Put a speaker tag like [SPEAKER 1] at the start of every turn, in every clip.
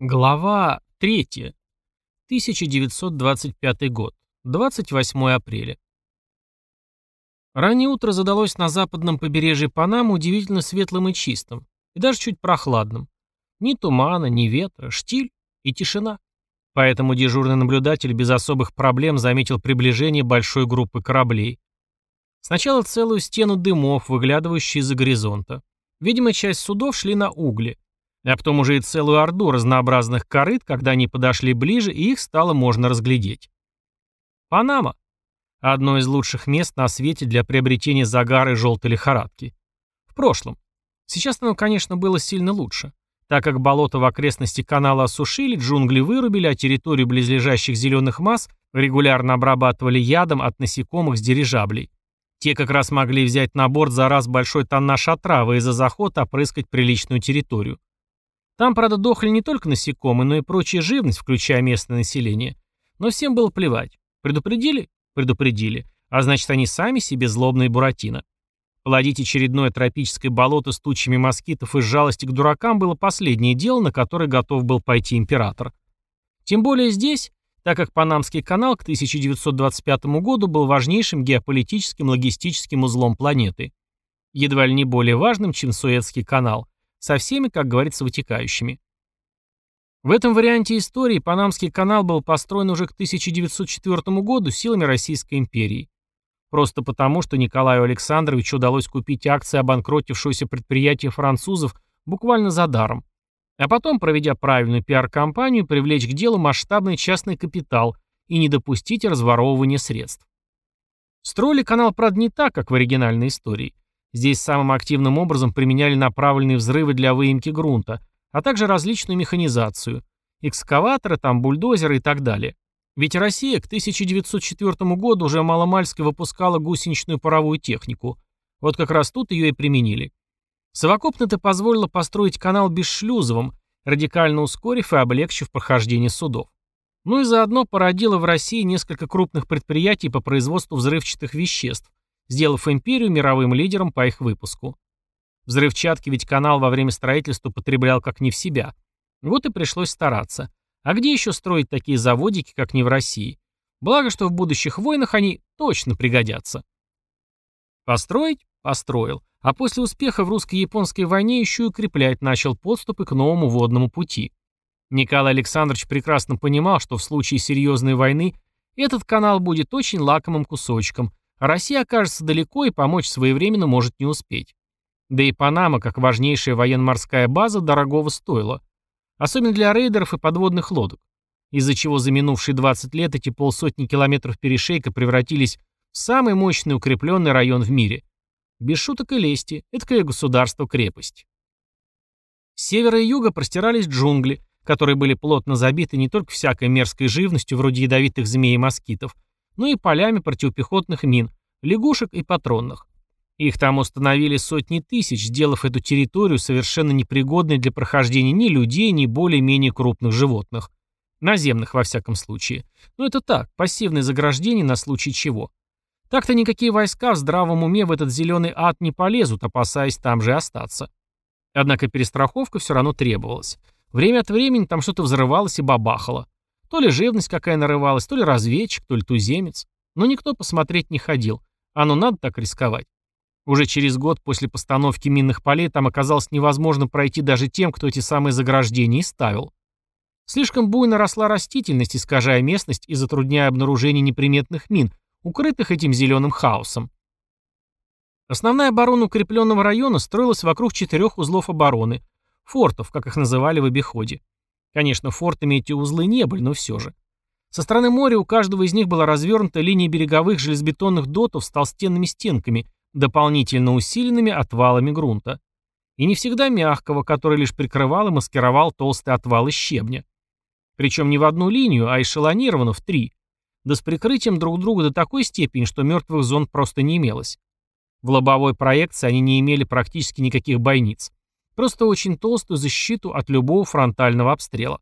[SPEAKER 1] Глава 3. 1925 год. 28 апреля. Раннее утро задалось на западном побережье Панамы удивительно светлым и чистым, и даже чуть прохладным. Ни тумана, ни ветра, штиль и тишина. Поэтому дежурный наблюдатель без особых проблем заметил приближение большой группы кораблей. Сначала целую стену дымов, выглядывающие из-за горизонта. Видимо, часть судов шли на угли а потом уже и целую орду разнообразных корыт, когда они подошли ближе, и их стало можно разглядеть. Панама. Одно из лучших мест на свете для приобретения загара и желтой лихорадки. В прошлом. Сейчас оно, конечно, было сильно лучше. Так как болото в окрестности канала осушили, джунгли вырубили, а территорию близлежащих зеленых масс регулярно обрабатывали ядом от насекомых с дирижаблей. Те как раз могли взять на борт за раз большой тоннаж отравы и за заход опрыскать приличную территорию. Там, правда, дохли не только насекомые, но и прочая живность, включая местное население. Но всем было плевать. Предупредили? Предупредили. А значит, они сами себе злобные буратино. Плодить очередное тропическое болото с тучами москитов из жалости к дуракам было последнее дело, на которое готов был пойти император. Тем более здесь, так как Панамский канал к 1925 году был важнейшим геополитическим логистическим узлом планеты. Едва ли не более важным, чем Суэцкий канал – со всеми, как говорится, вытекающими. В этом варианте истории Панамский канал был построен уже к 1904 году силами Российской империи. Просто потому, что Николаю Александровичу удалось купить акции обанкротившегося предприятия французов буквально за даром. А потом, проведя правильную пиар-компанию, привлечь к делу масштабный частный капитал и не допустить разворовывания средств. Строили канал, правда, не так, как в оригинальной истории. Здесь самым активным образом применяли направленные взрывы для выемки грунта, а также различную механизацию. Экскаваторы, там бульдозеры и так далее. Ведь Россия к 1904 году уже маломальски выпускала гусеничную паровую технику. Вот как раз тут ее и применили. Совокупно это позволило построить канал бесшлюзовым, радикально ускорив и облегчив прохождение судов. Ну и заодно породило в России несколько крупных предприятий по производству взрывчатых веществ, сделав империю мировым лидером по их выпуску. Взрывчатки ведь канал во время строительства потреблял как не в себя. Вот и пришлось стараться. А где еще строить такие заводики, как не в России? Благо, что в будущих войнах они точно пригодятся. Построить? Построил. А после успеха в русско-японской войне еще и укреплять начал подступы к новому водному пути. Николай Александрович прекрасно понимал, что в случае серьезной войны этот канал будет очень лакомым кусочком, Россия окажется далеко и помочь своевременно может не успеть. Да и Панама, как важнейшая военно-морская база, дорогого стоила. Особенно для рейдеров и подводных лодок. Из-за чего за минувшие 20 лет эти полсотни километров перешейка превратились в самый мощный укрепленный район в мире. Без шуток и лести, это государство-крепость. С севера и юга простирались джунгли, которые были плотно забиты не только всякой мерзкой живностью, вроде ядовитых змей и москитов, но и полями противопехотных мин, лягушек и патронных. Их там установили сотни тысяч, сделав эту территорию совершенно непригодной для прохождения ни людей, ни более-менее крупных животных. Наземных, во всяком случае. Но это так, пассивное заграждение на случай чего. Так-то никакие войска в здравом уме в этот зеленый ад не полезут, опасаясь там же остаться. Однако перестраховка все равно требовалась. Время от времени там что-то взрывалось и бабахало. То ли живность какая нарывалась, то ли разведчик, то ли туземец. Но никто посмотреть не ходил. Оно надо так рисковать. Уже через год после постановки минных полей там оказалось невозможно пройти даже тем, кто эти самые заграждения и ставил. Слишком буйно росла растительность, искажая местность и затрудняя обнаружение неприметных мин, укрытых этим зеленым хаосом. Основная оборона укрепленного района строилась вокруг четырех узлов обороны, фортов, как их называли в обиходе. Конечно, фортами эти узлы не были, но все же. Со стороны моря у каждого из них была развернута линия береговых железобетонных дотов с толстенными стенками, дополнительно усиленными отвалами грунта. И не всегда мягкого, который лишь прикрывал и маскировал толстый отвал из щебня. Причем не в одну линию, а эшелонированно в три. Да с прикрытием друг друга до такой степени, что мертвых зон просто не имелось. В лобовой проекции они не имели практически никаких бойниц. Просто очень толстую защиту от любого фронтального обстрела.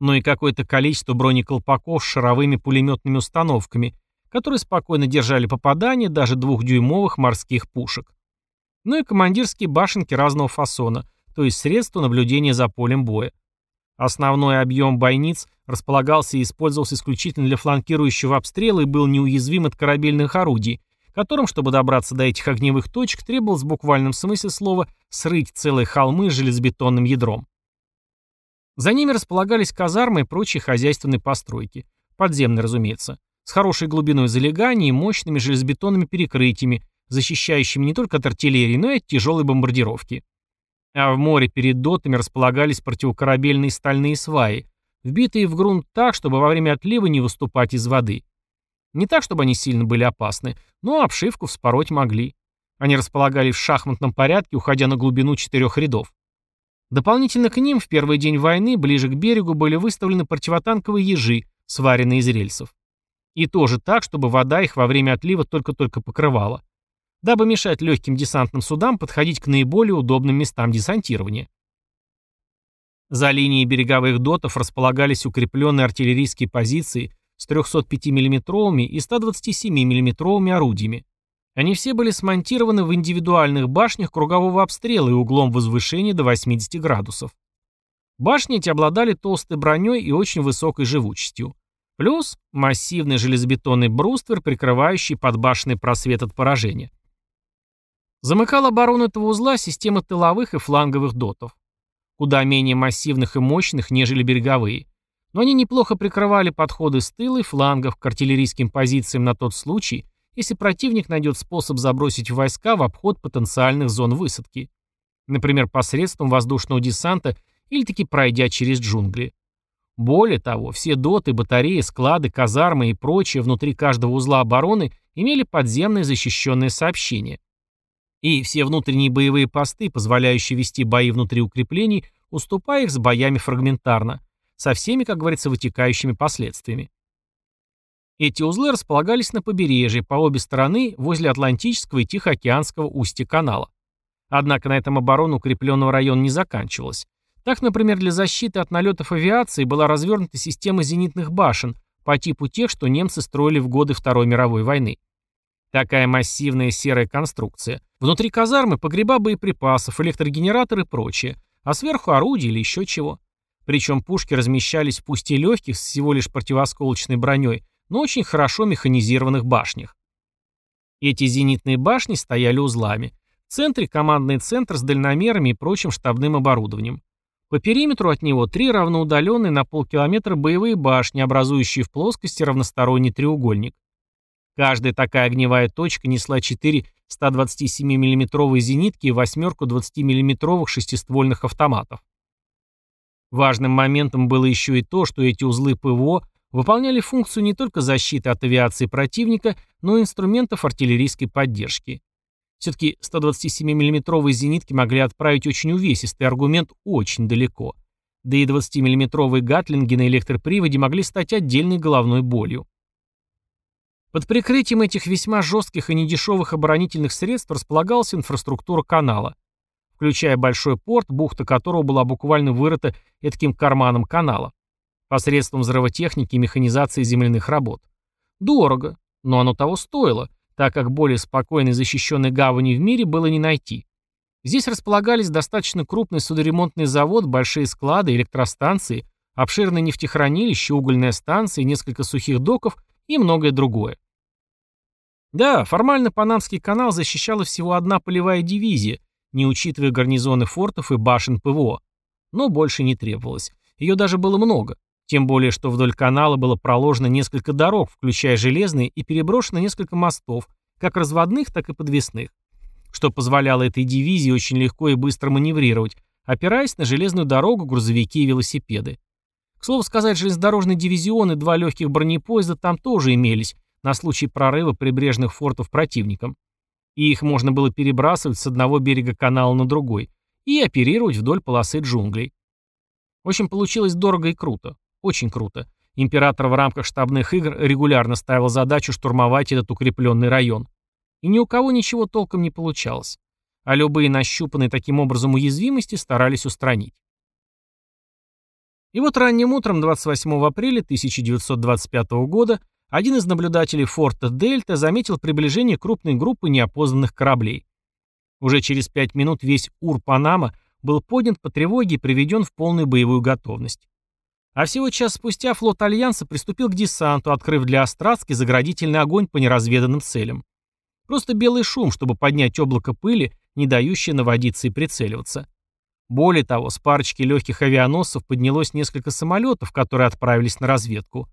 [SPEAKER 1] Ну и какое-то количество бронеколпаков с шаровыми пулеметными установками, которые спокойно держали попадание даже двухдюймовых морских пушек. Ну и командирские башенки разного фасона, то есть средства наблюдения за полем боя. Основной объем бойниц располагался и использовался исключительно для фланкирующего обстрела и был неуязвим от корабельных орудий, которым, чтобы добраться до этих огневых точек, требовалось в буквальном смысле слова срыть целые холмы железобетонным ядром. За ними располагались казармы и прочие хозяйственные постройки. Подземные, разумеется. С хорошей глубиной залегания и мощными железобетонными перекрытиями, защищающими не только от артиллерии, но и от тяжелой бомбардировки. А в море перед дотами располагались противокорабельные стальные сваи, вбитые в грунт так, чтобы во время отлива не выступать из воды. Не так, чтобы они сильно были опасны, но обшивку вспороть могли. Они располагались в шахматном порядке, уходя на глубину четырех рядов. Дополнительно к ним в первый день войны ближе к берегу были выставлены противотанковые ежи, сваренные из рельсов. И тоже так, чтобы вода их во время отлива только-только покрывала дабы мешать легким десантным судам подходить к наиболее удобным местам десантирования. За линией береговых дотов располагались укрепленные артиллерийские позиции с 305 миллиметровыми и 127 миллиметровыми орудиями. Они все были смонтированы в индивидуальных башнях кругового обстрела и углом возвышения до 80 градусов. Башни эти обладали толстой броней и очень высокой живучестью. Плюс массивный железобетонный бруствер, прикрывающий подбашенный просвет от поражения. Замыкал оборону этого узла система тыловых и фланговых дотов. Куда менее массивных и мощных, нежели береговые. Но они неплохо прикрывали подходы с тыла и флангов к артиллерийским позициям на тот случай, если противник найдет способ забросить войска в обход потенциальных зон высадки. Например, посредством воздушного десанта или таки пройдя через джунгли. Более того, все доты, батареи, склады, казармы и прочее внутри каждого узла обороны имели подземные защищенные сообщения. И все внутренние боевые посты, позволяющие вести бои внутри укреплений, уступая их с боями фрагментарно, со всеми, как говорится, вытекающими последствиями. Эти узлы располагались на побережье, по обе стороны, возле Атлантического и Тихоокеанского устья канала. Однако на этом оборона укрепленного района не заканчивалась. Так, например, для защиты от налетов авиации была развернута система зенитных башен по типу тех, что немцы строили в годы Второй мировой войны. Такая массивная серая конструкция. Внутри казармы погреба боеприпасов, электрогенератор и прочее, а сверху орудия или еще чего. Причем пушки размещались пусть и легких, с всего лишь противосколочной броней, но очень хорошо механизированных башнях. Эти зенитные башни стояли узлами. В центре командный центр с дальномерами и прочим штабным оборудованием. По периметру от него три равноудаленные на полкилометра боевые башни, образующие в плоскости равносторонний треугольник. Каждая такая огневая точка несла 4 127 миллиметровые зенитки и восьмерку 20 миллиметровых шестиствольных автоматов. Важным моментом было еще и то, что эти узлы ПВО выполняли функцию не только защиты от авиации противника, но и инструментов артиллерийской поддержки. Все-таки 127 миллиметровые зенитки могли отправить очень увесистый аргумент очень далеко. Да и 20 миллиметровые гатлинги на электроприводе могли стать отдельной головной болью. Под прикрытием этих весьма жестких и недешевых оборонительных средств располагалась инфраструктура канала, включая большой порт, бухта которого была буквально вырыта таким карманом канала, посредством взрывотехники и механизации земляных работ. Дорого, но оно того стоило, так как более спокойной защищенной гавани в мире было не найти. Здесь располагались достаточно крупный судоремонтный завод, большие склады, электростанции, обширное нефтехранилище, угольная станция, несколько сухих доков и многое другое. Да, формально Панамский канал защищала всего одна полевая дивизия, не учитывая гарнизоны фортов и башен ПВО. Но больше не требовалось. Ее даже было много. Тем более, что вдоль канала было проложено несколько дорог, включая железные, и переброшено несколько мостов, как разводных, так и подвесных, что позволяло этой дивизии очень легко и быстро маневрировать, опираясь на железную дорогу, грузовики и велосипеды. К слову сказать, железнодорожный дивизион и два легких бронепоезда там тоже имелись на случай прорыва прибрежных фортов противником. И их можно было перебрасывать с одного берега канала на другой и оперировать вдоль полосы джунглей. В общем, получилось дорого и круто. Очень круто. Император в рамках штабных игр регулярно ставил задачу штурмовать этот укрепленный район. И ни у кого ничего толком не получалось. А любые нащупанные таким образом уязвимости старались устранить. И вот ранним утром 28 апреля 1925 года один из наблюдателей форта Дельта заметил приближение крупной группы неопознанных кораблей. Уже через пять минут весь Ур-Панама был поднят по тревоге и приведен в полную боевую готовность. А всего час спустя флот Альянса приступил к десанту, открыв для Астрацки заградительный огонь по неразведанным целям. Просто белый шум, чтобы поднять облако пыли, не дающее наводиться и прицеливаться. Более того, с парочки легких авианосцев поднялось несколько самолетов, которые отправились на разведку.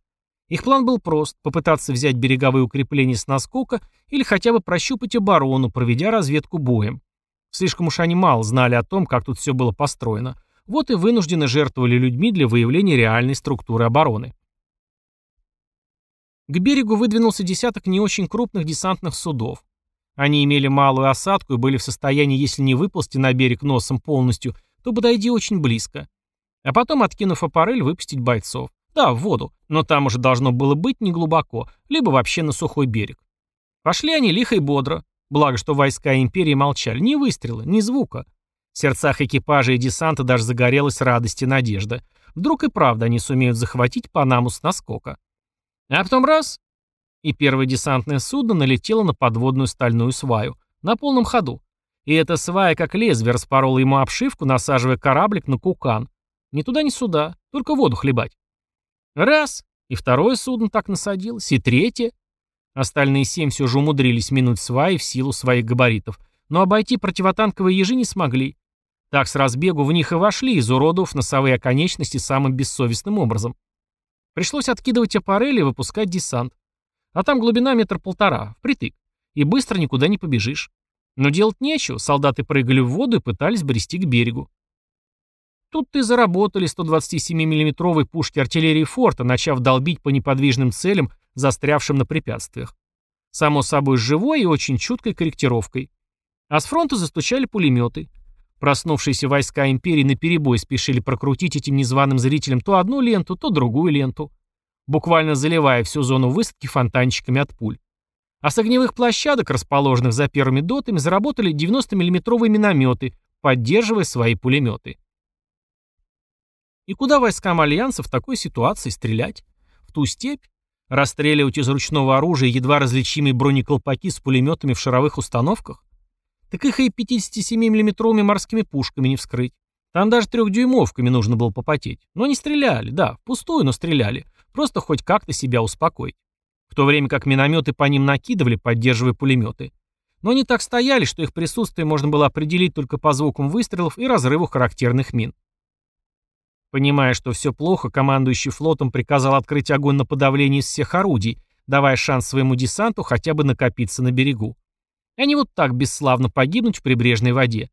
[SPEAKER 1] Их план был прост – попытаться взять береговые укрепления с наскока или хотя бы прощупать оборону, проведя разведку боем. Слишком уж они мало знали о том, как тут все было построено. Вот и вынуждены жертвовали людьми для выявления реальной структуры обороны. К берегу выдвинулся десяток не очень крупных десантных судов. Они имели малую осадку и были в состоянии, если не выползти на берег носом полностью, то подойди очень близко. А потом, откинув аппарель, выпустить бойцов. Да, в воду, но там уже должно было быть неглубоко, либо вообще на сухой берег. Пошли они лихо и бодро. Благо, что войска империи молчали. Ни выстрела, ни звука. В сердцах экипажа и десанта даже загорелась радость и надежда. Вдруг и правда они сумеют захватить Панаму с наскока. А потом раз, и первое десантное судно налетело на подводную стальную сваю. На полном ходу. И эта свая, как лезвие, распорола ему обшивку, насаживая кораблик на кукан. Ни туда, ни сюда, только воду хлебать. Раз, и второе судно так насадилось, и третье. Остальные семь все же умудрились минуть сваи в силу своих габаритов, но обойти противотанковые ежи не смогли. Так с разбегу в них и вошли, изуродовав носовые оконечности самым бессовестным образом. Пришлось откидывать аппарели и выпускать десант. А там глубина метр полтора, впритык. И быстро никуда не побежишь. Но делать нечего, солдаты прыгали в воду и пытались брести к берегу. Тут-то и заработали 127 миллиметровые пушки артиллерии форта, начав долбить по неподвижным целям, застрявшим на препятствиях. Само собой, живой и очень чуткой корректировкой. А с фронта застучали пулеметы. Проснувшиеся войска империи наперебой спешили прокрутить этим незваным зрителям то одну ленту, то другую ленту буквально заливая всю зону высадки фонтанчиками от пуль. А с огневых площадок, расположенных за первыми дотами, заработали 90 миллиметровые минометы, поддерживая свои пулеметы. И куда войскам Альянса в такой ситуации стрелять? В ту степь? Расстреливать из ручного оружия едва различимые бронеколпаки с пулеметами в шаровых установках? Так их и 57 миллиметровыми морскими пушками не вскрыть. Там даже трехдюймовками нужно было попотеть. Но не стреляли, да, впустую, но стреляли. Просто хоть как-то себя успокоить. В то время как минометы по ним накидывали, поддерживая пулеметы. Но они так стояли, что их присутствие можно было определить только по звукам выстрелов и разрыву характерных мин. Понимая, что все плохо, командующий флотом приказал открыть огонь на подавление из всех орудий, давая шанс своему десанту хотя бы накопиться на берегу. Они вот так бесславно погибнуть в прибрежной воде.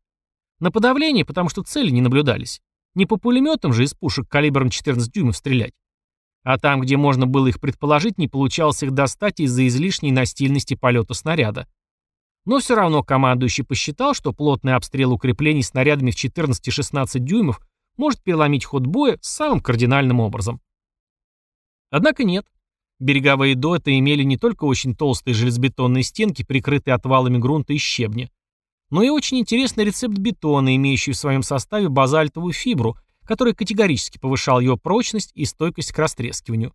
[SPEAKER 1] На подавление, потому что цели не наблюдались. Не по пулеметам же из пушек калибром 14 дюймов стрелять. А там, где можно было их предположить, не получалось их достать из-за излишней настильности полета снаряда. Но все равно командующий посчитал, что плотный обстрел укреплений снарядами в 14-16 дюймов может переломить ход боя самым кардинальным образом. Однако нет. Береговые доты имели не только очень толстые железобетонные стенки, прикрытые отвалами грунта и щебня, но и очень интересный рецепт бетона, имеющий в своем составе базальтовую фибру, который категорически повышал ее прочность и стойкость к растрескиванию.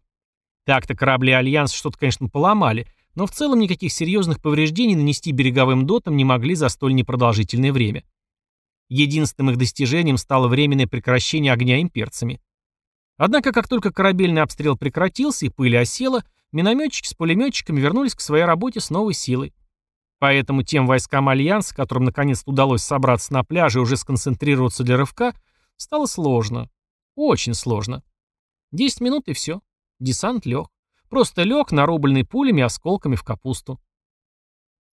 [SPEAKER 1] Так-то корабли Альянс что-то, конечно, поломали, но в целом никаких серьезных повреждений нанести береговым дотам не могли за столь непродолжительное время. Единственным их достижением стало временное прекращение огня имперцами. Однако, как только корабельный обстрел прекратился и пыль осела, минометчики с пулеметчиками вернулись к своей работе с новой силой. Поэтому тем войскам Альянса, которым наконец удалось собраться на пляже и уже сконцентрироваться для рывка, Стало сложно. Очень сложно. Десять минут и все. Десант лег. Просто лег, нарубленный пулями и осколками в капусту.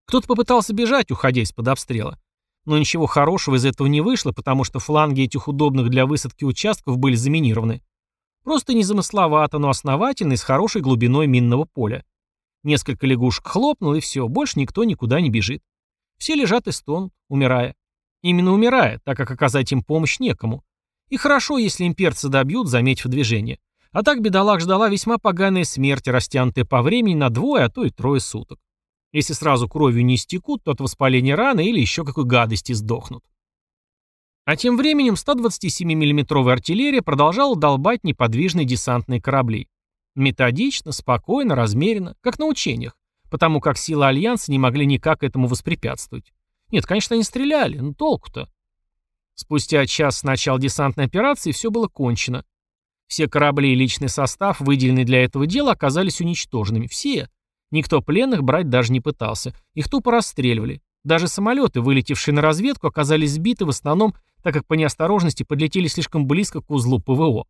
[SPEAKER 1] Кто-то попытался бежать, уходя из-под обстрела. Но ничего хорошего из этого не вышло, потому что фланги этих удобных для высадки участков были заминированы. Просто незамысловато, но основательно и с хорошей глубиной минного поля. Несколько лягушек хлопнуло, и все, больше никто никуда не бежит. Все лежат и стонут, умирая. Именно умирая, так как оказать им помощь некому. И хорошо, если имперцы добьют, заметив движение. А так бедолаг ждала весьма поганая смерть, растянутая по времени на двое, а то и трое суток. Если сразу кровью не истекут, то от воспаления раны или еще какой гадости сдохнут. А тем временем 127 миллиметровая артиллерия продолжала долбать неподвижные десантные корабли. Методично, спокойно, размеренно, как на учениях, потому как силы Альянса не могли никак этому воспрепятствовать. Нет, конечно, они стреляли, но толку-то. Спустя час с начала десантной операции все было кончено. Все корабли и личный состав, выделенные для этого дела, оказались уничтоженными. Все. Никто пленных брать даже не пытался. Их тупо расстреливали. Даже самолеты, вылетевшие на разведку, оказались сбиты в основном, так как по неосторожности подлетели слишком близко к узлу ПВО.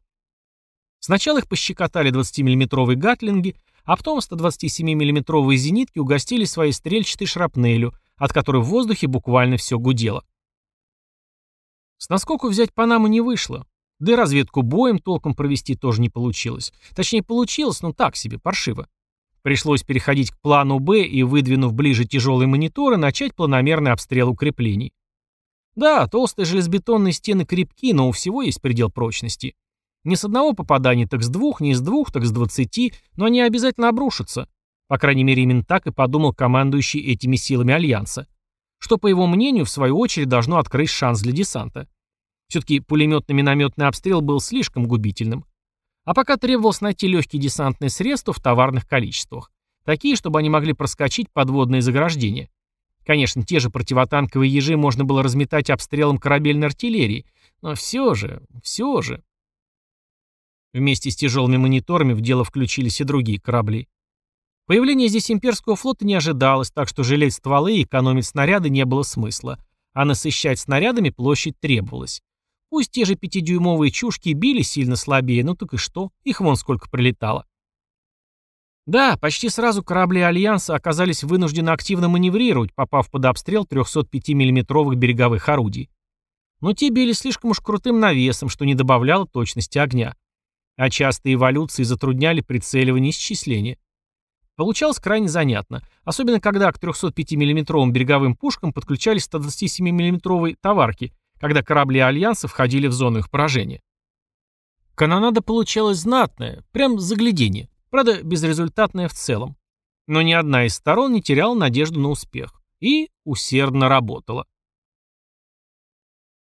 [SPEAKER 1] Сначала их пощекотали 20-миллиметровые гатлинги, а потом 127-миллиметровые зенитки угостили своей стрельчатой шрапнелью, от которой в воздухе буквально все гудело. С наскоку взять Панаму не вышло. Да и разведку боем толком провести тоже не получилось. Точнее, получилось, но так себе, паршиво. Пришлось переходить к плану «Б» и, выдвинув ближе тяжелые мониторы, начать планомерный обстрел укреплений. Да, толстые железобетонные стены крепки, но у всего есть предел прочности. Не с одного попадания, так с двух, не с двух, так с двадцати, но они обязательно обрушатся. По крайней мере, именно так и подумал командующий этими силами Альянса. Что, по его мнению, в свою очередь должно открыть шанс для десанта. Все-таки пулеметно-минометный обстрел был слишком губительным. А пока требовалось найти легкие десантные средства в товарных количествах. Такие, чтобы они могли проскочить подводные заграждения. Конечно, те же противотанковые ежи можно было разметать обстрелом корабельной артиллерии, но все же, все же. Вместе с тяжелыми мониторами в дело включились и другие корабли. Появление здесь имперского флота не ожидалось, так что жалеть стволы и экономить снаряды не было смысла, а насыщать снарядами площадь требовалась. Пусть те же пятидюймовые чушки били сильно слабее, ну так и что, их вон сколько прилетало. Да, почти сразу корабли Альянса оказались вынуждены активно маневрировать, попав под обстрел 305 миллиметровых береговых орудий. Но те били слишком уж крутым навесом, что не добавляло точности огня. А частые эволюции затрудняли прицеливание и исчисление. Получалось крайне занятно, особенно когда к 305 миллиметровым береговым пушкам подключались 127 миллиметровые товарки – когда корабли Альянса входили в зону их поражения. Канонада получалась знатная, прям заглядение, правда безрезультатная в целом. Но ни одна из сторон не теряла надежду на успех и усердно работала.